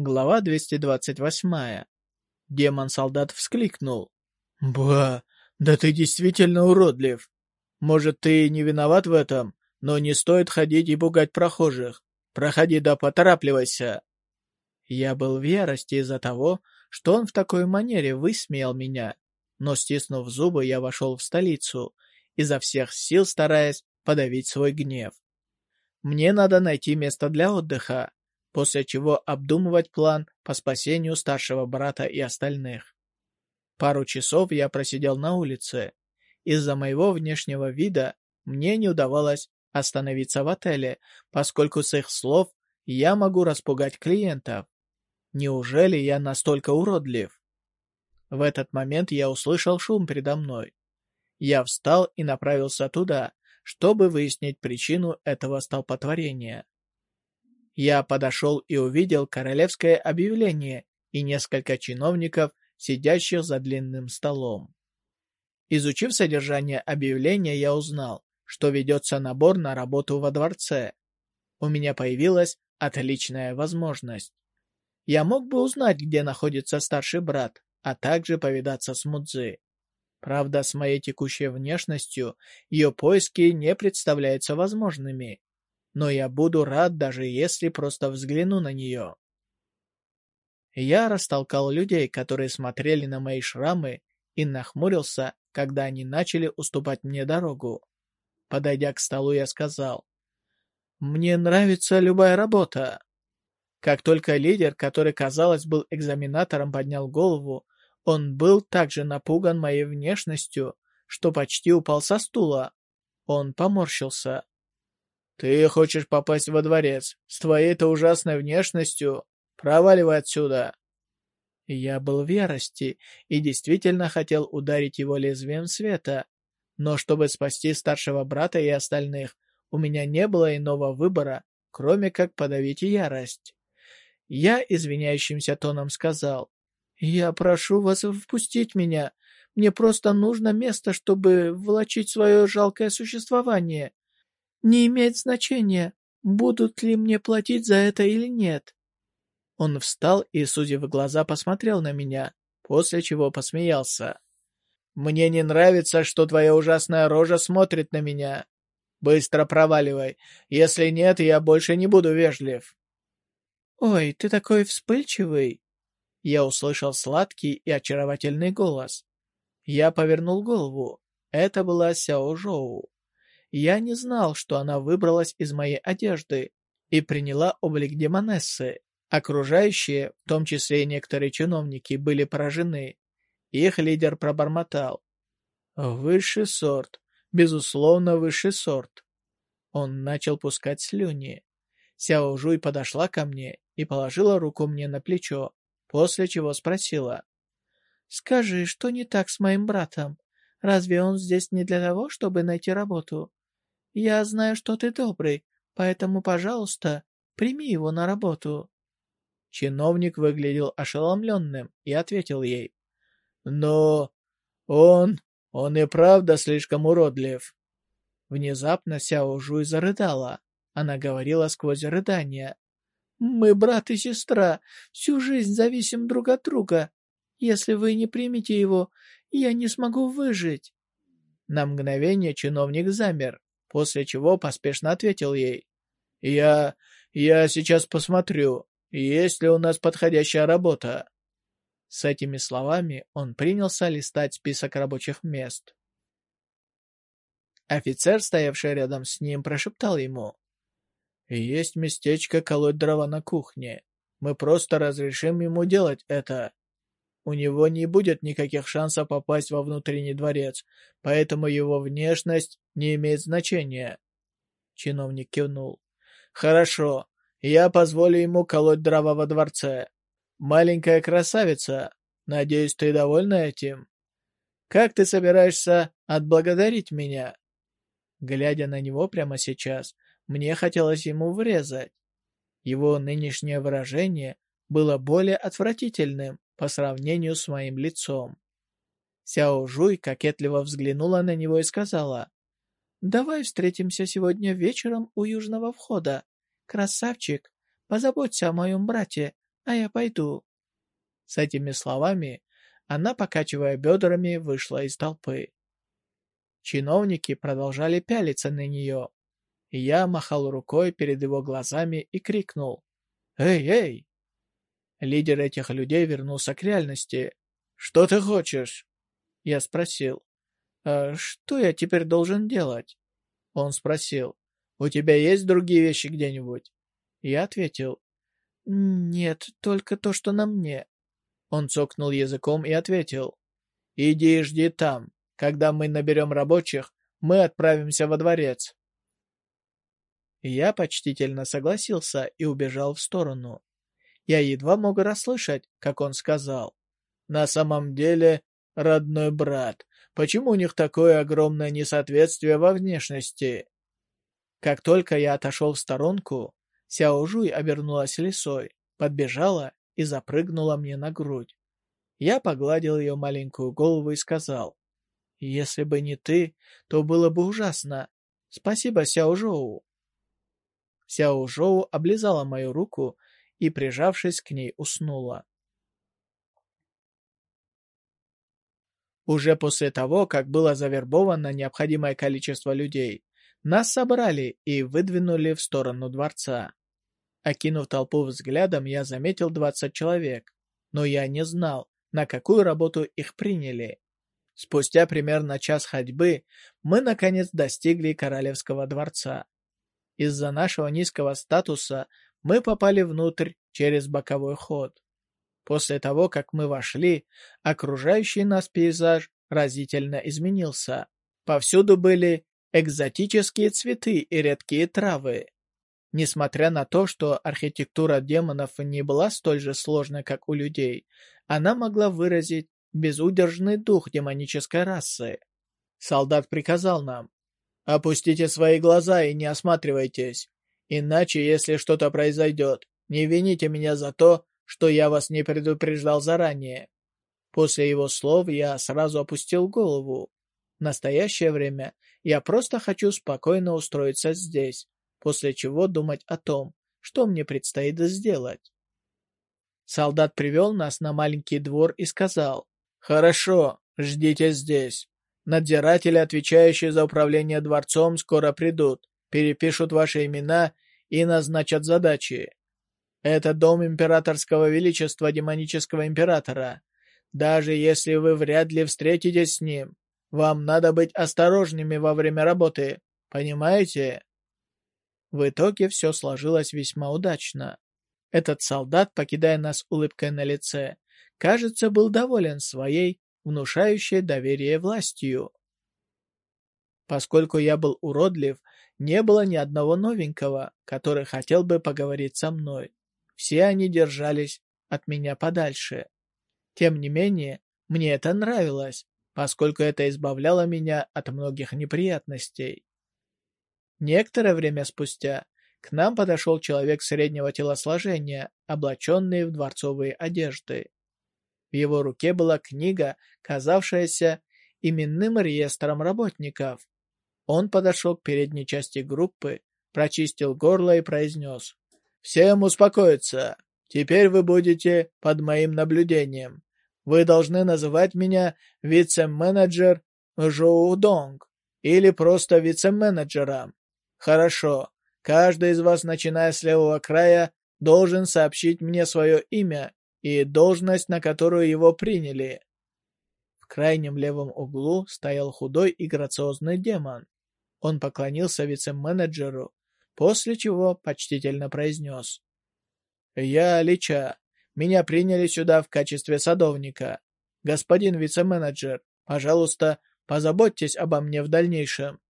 Глава 228. Демон-солдат вскликнул. «Ба, да ты действительно уродлив. Может, ты не виноват в этом, но не стоит ходить и пугать прохожих. Проходи да поторапливайся». Я был в ярости из-за того, что он в такой манере высмеял меня, но, стиснув зубы, я вошел в столицу, изо всех сил стараясь подавить свой гнев. Мне надо найти место для отдыха, после чего обдумывать план по спасению старшего брата и остальных. Пару часов я просидел на улице. Из-за моего внешнего вида мне не удавалось остановиться в отеле, поскольку с их слов я могу распугать клиентов. Неужели я настолько уродлив? В этот момент я услышал шум передо мной. Я встал и направился туда, чтобы выяснить причину этого столпотворения. Я подошел и увидел королевское объявление и несколько чиновников, сидящих за длинным столом. Изучив содержание объявления, я узнал, что ведется набор на работу во дворце. У меня появилась отличная возможность. Я мог бы узнать, где находится старший брат, а также повидаться с Мудзи. Правда, с моей текущей внешностью ее поиски не представляются возможными но я буду рад, даже если просто взгляну на нее. Я растолкал людей, которые смотрели на мои шрамы, и нахмурился, когда они начали уступать мне дорогу. Подойдя к столу, я сказал, «Мне нравится любая работа». Как только лидер, который, казалось, был экзаменатором, поднял голову, он был так же напуган моей внешностью, что почти упал со стула. Он поморщился. «Ты хочешь попасть во дворец с твоей-то ужасной внешностью? Проваливай отсюда!» Я был в ярости и действительно хотел ударить его лезвием света. Но чтобы спасти старшего брата и остальных, у меня не было иного выбора, кроме как подавить ярость. Я извиняющимся тоном сказал, «Я прошу вас впустить меня. Мне просто нужно место, чтобы влачить свое жалкое существование. Не имеет значения, будут ли мне платить за это или нет. Он встал и, судя в глаза, посмотрел на меня, после чего посмеялся. «Мне не нравится, что твоя ужасная рожа смотрит на меня. Быстро проваливай. Если нет, я больше не буду вежлив». «Ой, ты такой вспыльчивый!» Я услышал сладкий и очаровательный голос. Я повернул голову. Это была Сяо Жоу. Я не знал, что она выбралась из моей одежды и приняла облик демонессы. Окружающие, в том числе и некоторые чиновники, были поражены. Их лидер пробормотал. «Высший сорт. Безусловно, высший сорт». Он начал пускать слюни. Сяо Жуй подошла ко мне и положила руку мне на плечо, после чего спросила. «Скажи, что не так с моим братом? Разве он здесь не для того, чтобы найти работу? Я знаю, что ты добрый, поэтому, пожалуйста, прими его на работу». Чиновник выглядел ошеломленным и ответил ей. «Но он... он и правда слишком уродлив». Внезапно Сяо Жуй зарыдала. Она говорила сквозь рыдания. «Мы брат и сестра, всю жизнь зависим друг от друга. Если вы не примете его, я не смогу выжить». На мгновение чиновник замер после чего поспешно ответил ей. «Я... я сейчас посмотрю, есть ли у нас подходящая работа». С этими словами он принялся листать список рабочих мест. Офицер, стоявший рядом с ним, прошептал ему. «Есть местечко колоть дрова на кухне. Мы просто разрешим ему делать это у него не будет никаких шансов попасть во внутренний дворец, поэтому его внешность не имеет значения. Чиновник кивнул. Хорошо, я позволю ему колоть дрова во дворце. Маленькая красавица, надеюсь, ты довольна этим? Как ты собираешься отблагодарить меня? Глядя на него прямо сейчас, мне хотелось ему врезать. Его нынешнее выражение было более отвратительным, по сравнению с моим лицом. Сяо Жуй кокетливо взглянула на него и сказала, «Давай встретимся сегодня вечером у южного входа. Красавчик, позаботься о моем брате, а я пойду». С этими словами она, покачивая бедрами, вышла из толпы. Чиновники продолжали пялиться на нее. Я махал рукой перед его глазами и крикнул. «Эй, эй!» Лидер этих людей вернулся к реальности. «Что ты хочешь?» Я спросил. «А что я теперь должен делать?» Он спросил. «У тебя есть другие вещи где-нибудь?» Я ответил. «Нет, только то, что на мне». Он цокнул языком и ответил. «Иди и жди там. Когда мы наберем рабочих, мы отправимся во дворец». Я почтительно согласился и убежал в сторону. Я едва мог расслышать, как он сказал. «На самом деле, родной брат, почему у них такое огромное несоответствие во внешности?» Как только я отошел в сторонку, Сяо Жуй обернулась лисой, подбежала и запрыгнула мне на грудь. Я погладил ее маленькую голову и сказал, «Если бы не ты, то было бы ужасно. Спасибо, Сяо Жоу». Сяо Жоу облизала мою руку и, прижавшись к ней, уснула. Уже после того, как было завербовано необходимое количество людей, нас собрали и выдвинули в сторону дворца. Окинув толпу взглядом, я заметил 20 человек, но я не знал, на какую работу их приняли. Спустя примерно час ходьбы мы наконец достигли Королевского дворца. Из-за нашего низкого статуса мы попали внутрь через боковой ход. После того, как мы вошли, окружающий нас пейзаж разительно изменился. Повсюду были экзотические цветы и редкие травы. Несмотря на то, что архитектура демонов не была столь же сложной, как у людей, она могла выразить безудержный дух демонической расы. Солдат приказал нам, «Опустите свои глаза и не осматривайтесь, иначе, если что-то произойдет, не вините меня за то, что я вас не предупреждал заранее». После его слов я сразу опустил голову. В настоящее время я просто хочу спокойно устроиться здесь, после чего думать о том, что мне предстоит сделать. Солдат привел нас на маленький двор и сказал, «Хорошо, ждите здесь. Надзиратели, отвечающие за управление дворцом, скоро придут, перепишут ваши имена и назначат задачи. Это дом императорского величества демонического императора. Даже если вы вряд ли встретитесь с ним, вам надо быть осторожными во время работы, понимаете?» В итоге все сложилось весьма удачно. Этот солдат, покидая нас улыбкой на лице, кажется, был доволен своей, внушающей доверие властью. Поскольку я был уродлив, не было ни одного новенького, который хотел бы поговорить со мной. Все они держались от меня подальше. Тем не менее, мне это нравилось, поскольку это избавляло меня от многих неприятностей. Некоторое время спустя к нам подошел человек среднего телосложения, облаченный в дворцовые одежды. В его руке была книга, казавшаяся именным реестром работников. Он подошел к передней части группы, прочистил горло и произнес. «Всем успокоиться. Теперь вы будете под моим наблюдением. Вы должны называть меня вице-менеджер Жоу Донг или просто вице-менеджером. Хорошо. Каждый из вас, начиная с левого края, должен сообщить мне свое имя и должность, на которую его приняли. В крайнем левом углу стоял худой и грациозный демон. Он поклонился вице-менеджеру, после чего почтительно произнес. «Я Лича. Меня приняли сюда в качестве садовника. Господин вице-менеджер, пожалуйста, позаботьтесь обо мне в дальнейшем.